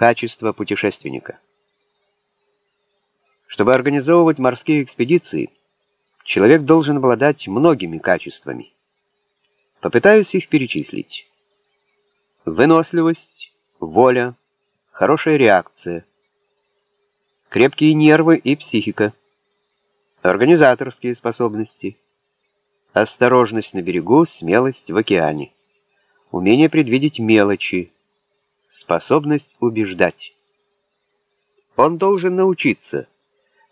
Качество путешественника. Чтобы организовывать морские экспедиции, человек должен обладать многими качествами. Попытаюсь их перечислить. Выносливость, воля, хорошая реакция, крепкие нервы и психика, организаторские способности, осторожность на берегу, смелость в океане, умение предвидеть мелочи, способность убеждать. Он должен научиться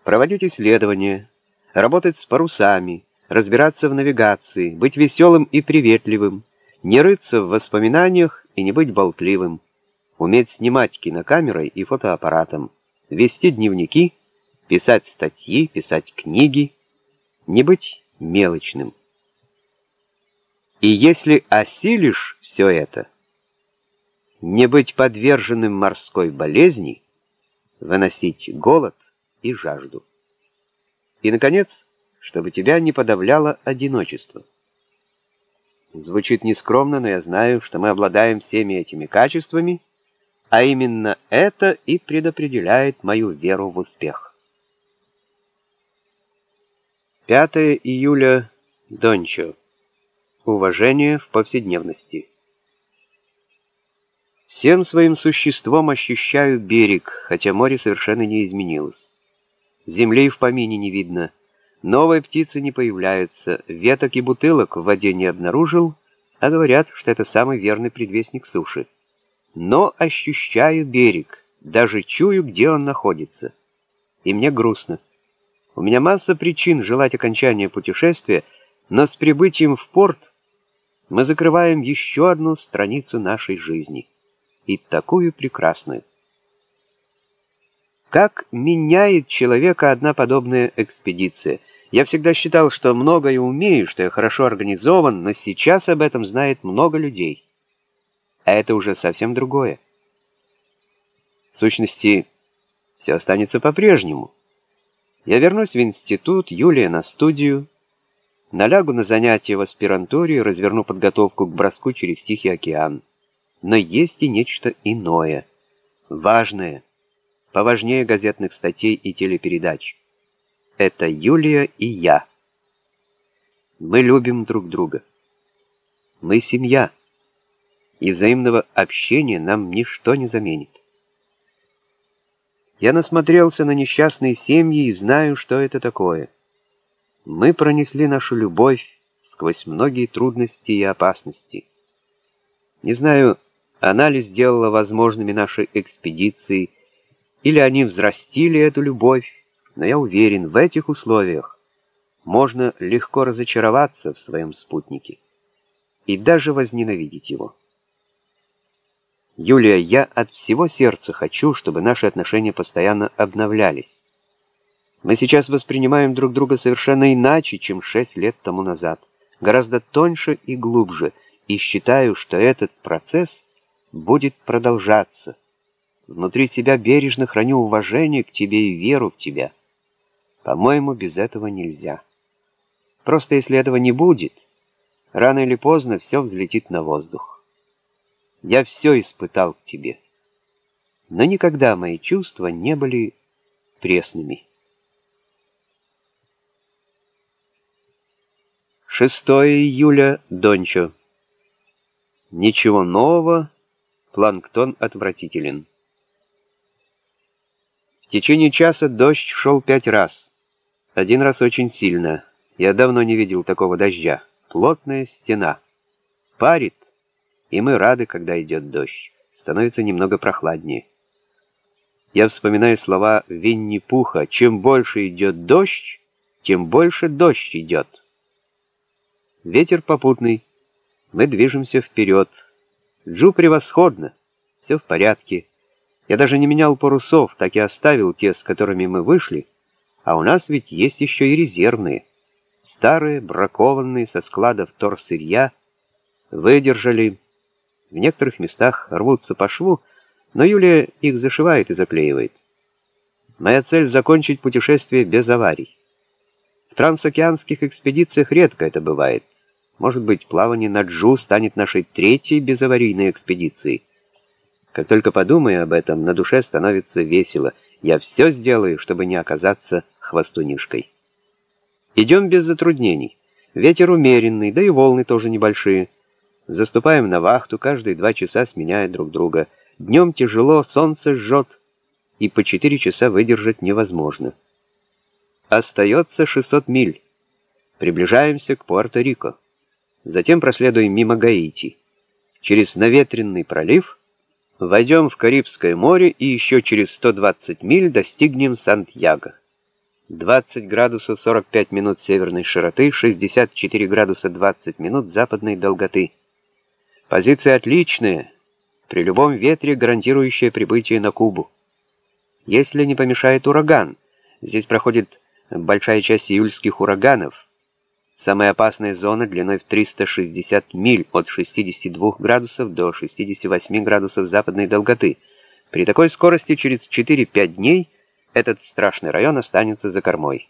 проводить исследования, работать с парусами, разбираться в навигации, быть веселым и приветливым, не рыться в воспоминаниях и не быть болтливым, уметь снимать кинокамерой и фотоаппаратом, вести дневники, писать статьи, писать книги, не быть мелочным. И если осилишь все это, не быть подверженным морской болезни, выносить голод и жажду. И, наконец, чтобы тебя не подавляло одиночество. Звучит нескромно, но я знаю, что мы обладаем всеми этими качествами, а именно это и предопределяет мою веру в успех. 5 июля. Дончо. Уважение в повседневности. Всем своим существом ощущаю берег, хотя море совершенно не изменилось. Земли в помине не видно, новые птицы не появляются, веток и бутылок в воде не обнаружил, а говорят, что это самый верный предвестник суши. Но ощущаю берег, даже чую, где он находится. И мне грустно. У меня масса причин желать окончания путешествия, но с прибытием в порт мы закрываем еще одну страницу нашей жизни. И такую прекрасную. Как меняет человека одна подобная экспедиция? Я всегда считал, что многое умею, что я хорошо организован, но сейчас об этом знает много людей. А это уже совсем другое. В сущности, все останется по-прежнему. Я вернусь в институт, Юлия на студию, налягу на занятия в аспирантуре разверну подготовку к броску через Тихий океан. Но есть и нечто иное, важное, поважнее газетных статей и телепередач. Это Юлия и я. Мы любим друг друга. Мы семья, и взаимного общения нам ничто не заменит. Я насмотрелся на несчастные семьи и знаю, что это такое. Мы пронесли нашу любовь сквозь многие трудности и опасности. Не знаю, она ли сделала возможными наши экспедиции, или они взрастили эту любовь, но я уверен, в этих условиях можно легко разочароваться в своем спутнике и даже возненавидеть его. Юлия, я от всего сердца хочу, чтобы наши отношения постоянно обновлялись. Мы сейчас воспринимаем друг друга совершенно иначе, чем шесть лет тому назад, гораздо тоньше и глубже, и считаю, что этот процесс будет продолжаться. Внутри себя бережно храню уважение к тебе и веру в тебя. По-моему, без этого нельзя. Просто если этого не будет, рано или поздно все взлетит на воздух. Я все испытал к тебе. Но никогда мои чувства не были пресными. 6 июля, Дончо. Ничего нового, планктон отвратителен. В течение часа дождь шел пять раз. Один раз очень сильно. Я давно не видел такого дождя. Плотная стена. Парит, и мы рады, когда идет дождь. Становится немного прохладнее. Я вспоминаю слова Винни-Пуха «Чем больше идет дождь, тем больше дождь идет». Ветер попутный. Мы движемся вперед. Джу превосходно. Все в порядке. Я даже не менял парусов, так и оставил те, с которыми мы вышли. А у нас ведь есть еще и резервные. Старые, бракованные, со складов торсырья, выдержали в некоторых местах рвутся по шву, но Юлия их зашивает и заклеивает. Моя цель — закончить путешествие без аварий. В трансокеанских экспедициях редко это бывает. Может быть, плавание на Джу станет нашей третьей безаварийной экспедицией. Как только подумаю об этом, на душе становится весело. Я все сделаю, чтобы не оказаться хвостунишкой. Идем без затруднений. Ветер умеренный, да и волны тоже небольшие. Заступаем на вахту, каждые два часа сменяя друг друга. Днем тяжело, солнце жжет, и по четыре часа выдержать невозможно. Остается 600 миль. Приближаемся к Пуэрто-Рико. Затем проследуем мимо Гаити. Через наветренный пролив войдем в Карибское море и еще через 120 миль достигнем Сантьяго. 20 градусов 45 минут северной широты, 64 градуса 20 минут западной долготы. Позиция отличная, при любом ветре гарантирующая прибытие на Кубу. Если не помешает ураган, здесь проходит большая часть июльских ураганов, самая опасная зона длиной в 360 миль от 62 градусов до 68 градусов западной долготы. При такой скорости через 4-5 дней этот страшный район останется за кормой.